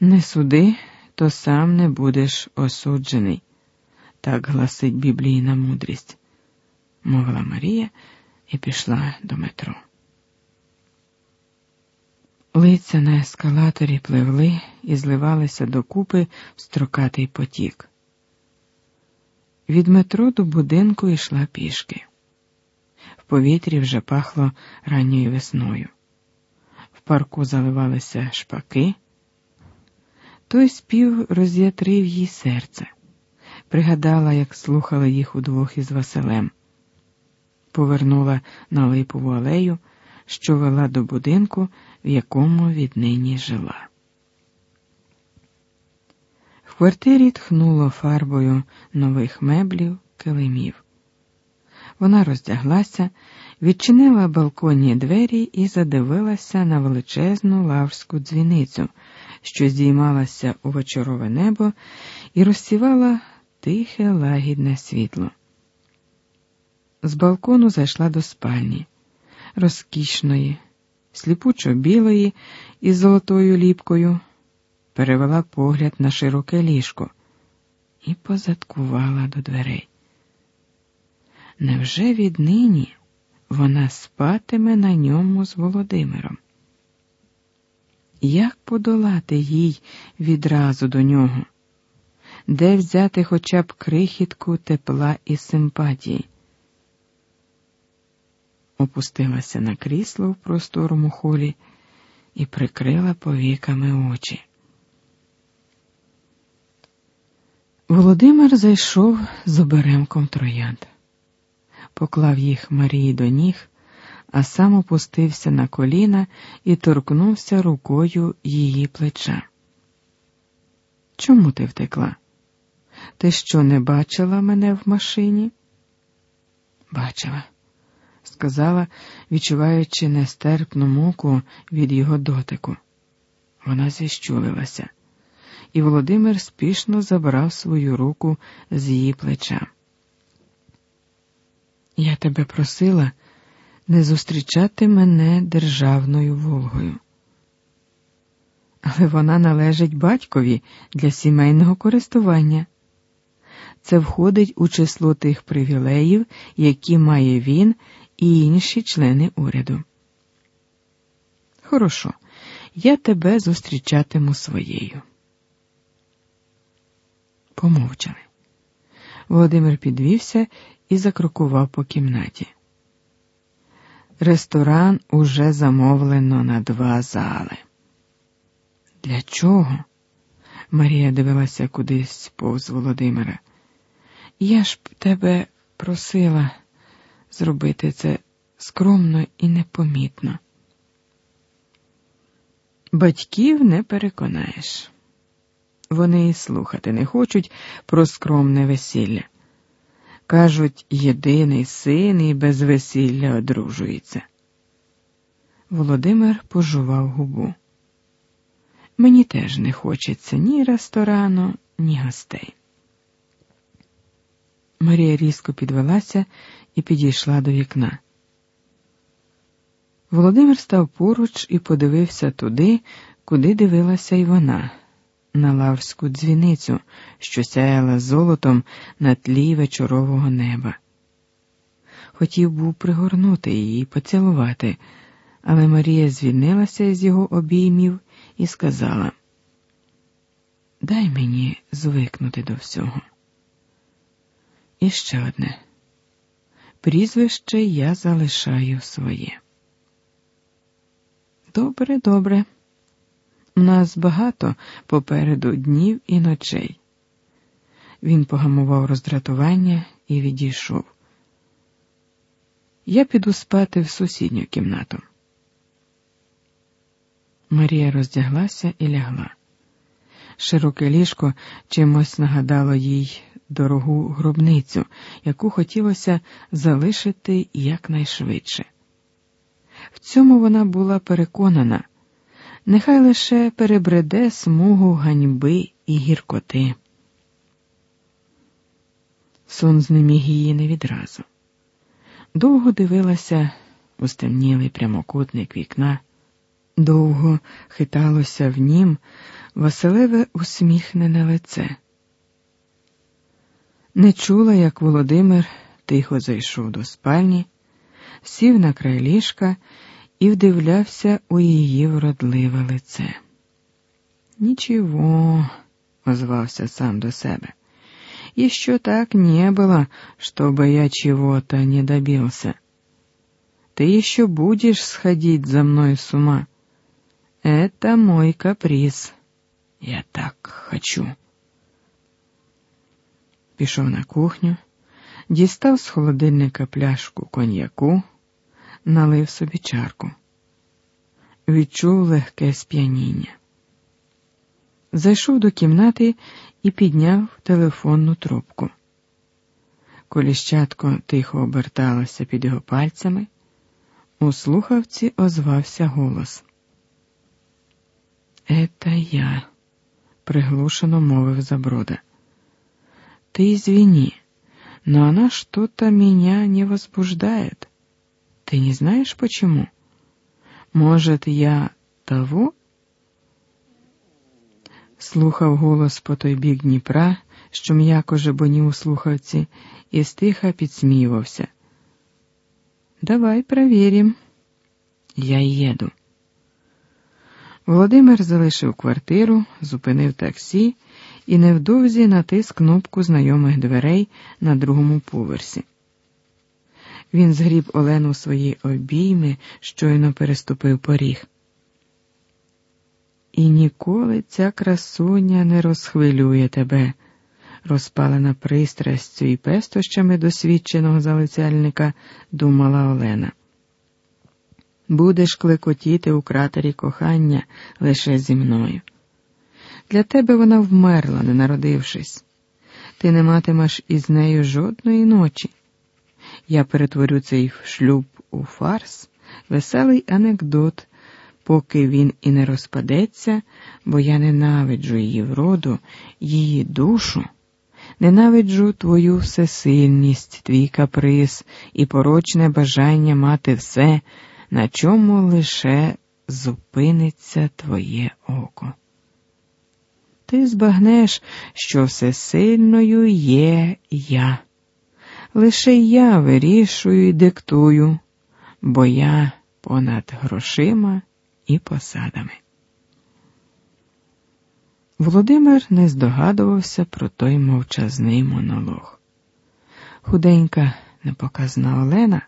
Не суди, то сам не будеш осуджений, так гласить біблійна мудрість, мовила Марія і пішла до метро. Лиця на ескалаторі пливли і зливалися докупи в строкатий потік. Від метро до будинку йшла пішки. В повітрі вже пахло ранньою весною. В парку заливалися шпаки. Той спів роз'ятрив їй серце, пригадала, як слухала їх удвох із Василем, повернула на липову алею, що вела до будинку, в якому віднині жила. В квартирі тхнуло фарбою нових меблів, килимів. Вона роздяглася, відчинила балконні двері і задивилася на величезну лаврську дзвіницю, що здіймалася у вечорове небо і розсівала тихе лагідне світло. З балкону зайшла до спальні, розкішної, сліпучо білої із золотою ліпкою, перевела погляд на широке ліжко і позадкувала до дверей. Невже віднині вона спатиме на ньому з Володимиром? Як подолати їй відразу до нього? Де взяти хоча б крихітку тепла і симпатії? Опустилася на крісло в просторому холі і прикрила повіками очі. Володимир зайшов з оберемком троянд, поклав їх Марії до ніг, а сам опустився на коліна і торкнувся рукою її плеча. Чому ти втекла? Ти що не бачила мене в машині? Бачила, сказала, відчуваючи нестерпну муку від його дотику. Вона зіщулилася і Володимир спішно забрав свою руку з її плеча. Я тебе просила не зустрічати мене державною Волгою. Але вона належить батькові для сімейного користування. Це входить у число тих привілеїв, які має він і інші члени уряду. Хорошо, я тебе зустрічатиму своєю. Помовчали. Володимир підвівся і закрокував по кімнаті. Ресторан уже замовлено на два зали. Для чого? Марія дивилася кудись повз Володимира. Я ж тебе просила зробити це скромно і непомітно. Батьків не переконаєш. Вони і слухати не хочуть про скромне весілля. Кажуть, єдиний син і без весілля одружується. Володимир пожував губу. Мені теж не хочеться ні ресторану, ні гостей. Марія різко підвелася і підійшла до вікна. Володимир став поруч і подивився туди, куди дивилася й вона на лаврську дзвіницю, що сяяла золотом на тлі вечорового неба. Хотів був пригорнути її, поцілувати, але Марія звільнилася із його обіймів і сказала: Дай мені звикнути до всього. І ще одне прізвище я залишаю своє. Добре, добре. Нас багато попереду днів і ночей. Він погамував роздратування і відійшов. Я піду спати в сусідню кімнату. Марія роздяглася і лягла. Широке ліжко чимось нагадало їй дорогу гробницю, яку хотілося залишити якнайшвидше. В цьому вона була переконана нехай лише перебреде смугу ганьби і гіркоти. Сон знеміг її не відразу. Довго дивилася у стемнілий прямокутник вікна, довго хиталося в нім Василеве усміхнене лице. Не чула, як Володимир тихо зайшов до спальні, сів на край ліжка і вдивлявся у її вродливе лице. Ничего, озвався сам до себе. Еще так не было, чтобы я чего-то не добился. Ты еще будешь сходить за мной с ума. Это мой каприз. Я так хочу. Пішов на кухню, дістав з холодильника пляшку коньяку, Налив собі чарку. Відчув легке сп'яніння. Зайшов до кімнати і підняв телефонну трубку. Коліщатко тихо оберталося під його пальцями. У слухавці озвався голос. «Это я», — приглушено мовив Заброда. «Ты извини, но она что-то меня не возбуждает. Ты не знаешь почему? Может, я того?» Слухав голос по той бік Дніпра, що м'яко жебонів у слухавці, і стиха підсміювався. Давай проверим. Я їду. Володимир залишив квартиру, зупинив таксі і невдовзі натис кнопку знайомих дверей на другому поверсі. Він згріб Олену свої обійми, щойно переступив поріг. І ніколи ця красуня не розхвилює тебе, розпалена пристрастю і пестощами досвідченого залицяльника, думала Олена. Будеш клекотіти у кратері кохання лише зі мною. Для тебе вона вмерла, не народившись. Ти не матимеш із нею жодної ночі. Я перетворю цей шлюб у фарс, веселий анекдот поки він і не розпадеться, бо я ненавиджу її вроду, її душу, ненавиджу твою всесильність, твій каприз і порочне бажання мати все, на чому лише зупиниться твоє око. Ти збагнеш, що всесильною є я. Лише я вирішую і диктую, бо я понад грошима і посадами. Володимир не здогадувався про той мовчазний монолог. Худенька, непоказна Олена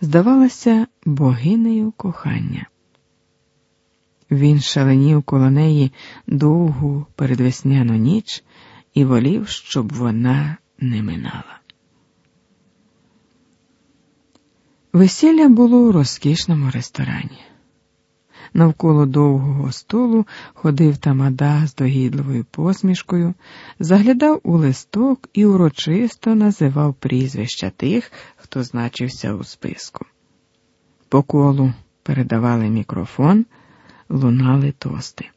здавалася богинею кохання. Він шаленів коло неї довгу передвесняну ніч і волів, щоб вона не минала. Весілля було у розкішному ресторані. Навколо довгого столу ходив тамада з догідливою посмішкою, заглядав у листок і урочисто називав прізвища тих, хто значився у списку. По колу передавали мікрофон, лунали тости.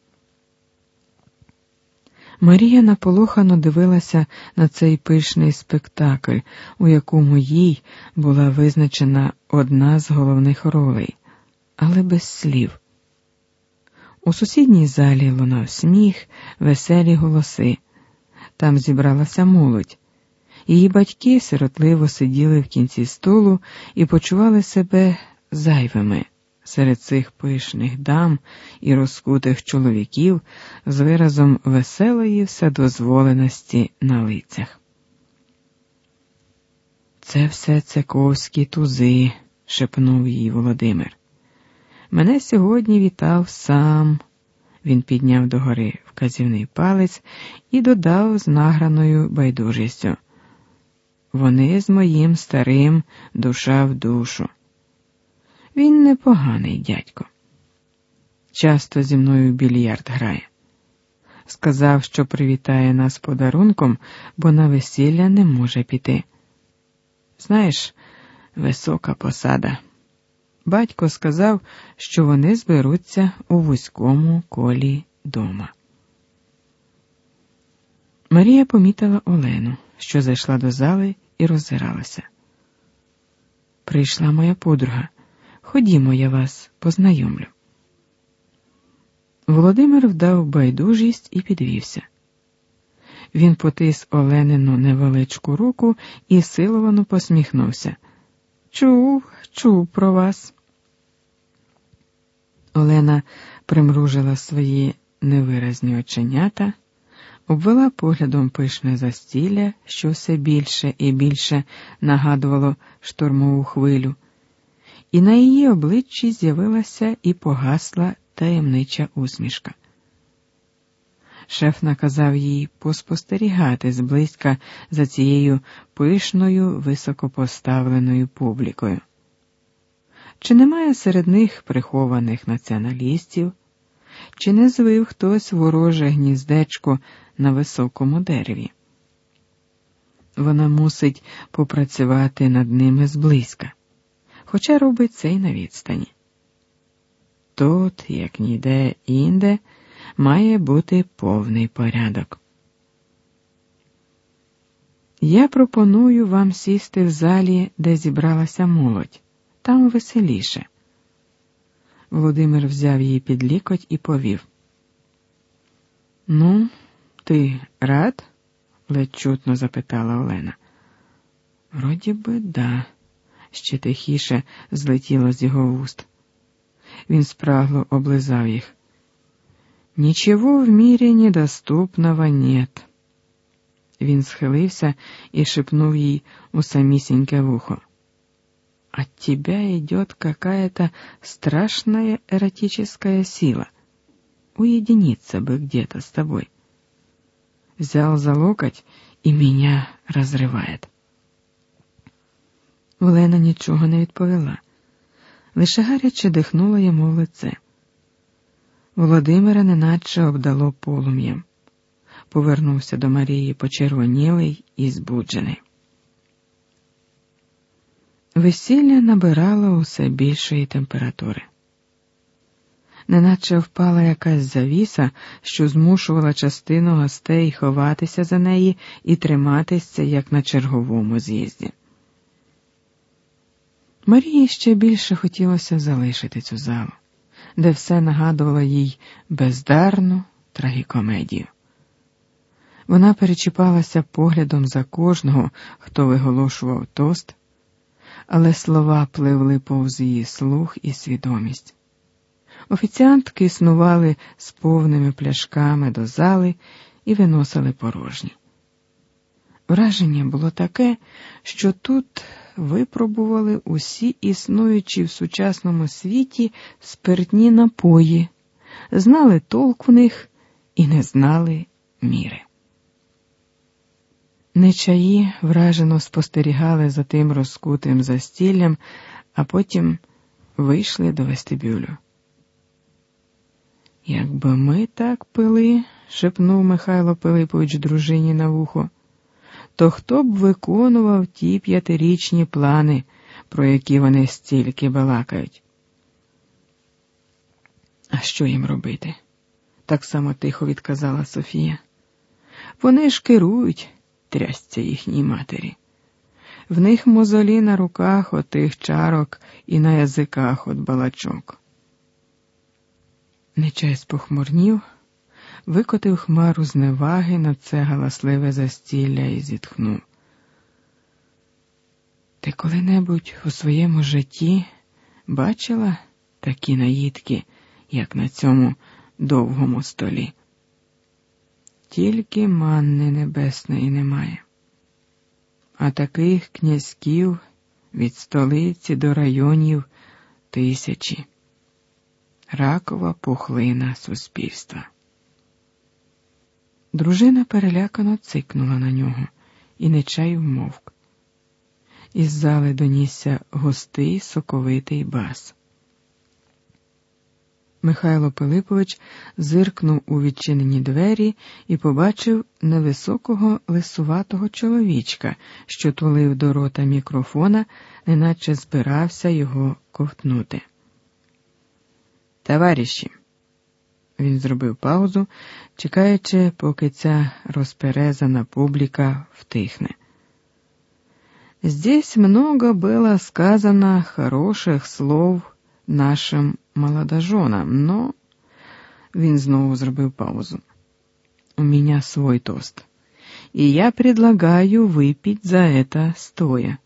Марія наполохано дивилася на цей пишний спектакль, у якому їй була визначена одна з головних ролей, але без слів. У сусідній залі лунав сміх, веселі голоси. Там зібралася молодь. Її батьки сиротливо сиділи в кінці столу і почували себе зайвими серед цих пишних дам і розкутих чоловіків з виразом веселої вседозволеності на лицях. Це все цековські тузи, шепнув їй Володимир. Мене сьогодні вітав сам. Він підняв догори вказівний палець і додав з награною байдужістю. Вони з моїм старим душа в душу. Він непоганий дядько. Часто зі мною більярд грає. Сказав, що привітає нас подарунком, бо на весілля не може піти. Знаєш, висока посада. Батько сказав, що вони зберуться у вузькому колі дома. Марія помітила Олену, що зайшла до зали і роззиралася. Прийшла моя подруга. Ходімо, я вас познайомлю. Володимир вдав байдужість і підвівся. Він потис Оленину невеличку руку і силовано посміхнувся. Чув, чув про вас. Олена примружила свої невиразні оченята, обвела поглядом пишне застілля, що все більше і більше нагадувало штормову хвилю, і на її обличчі з'явилася і погасла таємнича усмішка. Шеф наказав їй поспостерігати зблизька за цією пишною, високопоставленою публікою. Чи немає серед них прихованих націоналістів, чи не звив хтось вороже гніздечко на високому дереві? Вона мусить попрацювати над ними зблизька, хоча робить це й на відстані. Тут, як ніде інде, має бути повний порядок. Я пропоную вам сісти в залі, де зібралася молодь, там веселіше. Володимир взяв її під лікоть і повів. Ну, ти рад? ледь чутно запитала Олена. Вроді би, да, ще тихіше злетіло з його вуст. Він спрагло облизав їх. Нічого в мірі недоступного нет. Він схилився і шепнув їй у самісіньке вухо. От тебя идет какая-то страшная эротическая сила. Уединиться бы где-то с тобой. Взял за локоть и меня разривает. Олена нічого не відповіла, лише гаряче дихнула йому в лице. Володимира неначе обдало полум'ям. Повернувся до Марії почервонілий і збуджений. Весілля набирало усе більшої температури. Неначе впала якась завіса, що змушувала частину гостей ховатися за неї і триматися, як на черговому з'їзді. Марії ще більше хотілося залишити цю залу де все нагадувало їй бездарну трагікомедію. Вона перечіпалася поглядом за кожного, хто виголошував тост, але слова пливли повз її слух і свідомість. Офіціантки існували з повними пляшками до зали і виносили порожні. Враження було таке, що тут випробували усі існуючі в сучасному світі спиртні напої, знали толк в них і не знали міри. Нечаї вражено спостерігали за тим розкутим застіллям, а потім вийшли до вестибюлю. Якби ми так пили, шепнув Михайло Пилипович дружині на вухо то хто б виконував ті п'ятирічні плани, про які вони стільки балакають? А що їм робити? Так само тихо відказала Софія. Вони ж керують, трясця їхній матері. В них мозолі на руках отих чарок і на язиках от балачок. Нечай спохмурнів викотив хмару зневаги на це галасливе застілля і зітхнув. Ти коли-небудь у своєму житті бачила такі наїдки, як на цьому довгому столі? Тільки манни небесної немає, а таких князьків від столиці до районів тисячі. Ракова пухлина суспільства. Дружина перелякано цикнула на нього, і нечай вмовк. Із зали донісся густий соковитий бас. Михайло Пилипович зиркнув у відчинені двері і побачив невисокого лисуватого чоловічка, що тулив до рота мікрофона, неначе збирався його ковтнути. Товариші! Він зробив паузу, чекаючи, поки ця розперезана публіка втихне. Здесь много было сказано хороших слов нашим молодоженам, но Він знову зробив паузу. У меня свой тост. И я предлагаю выпить за это стоя.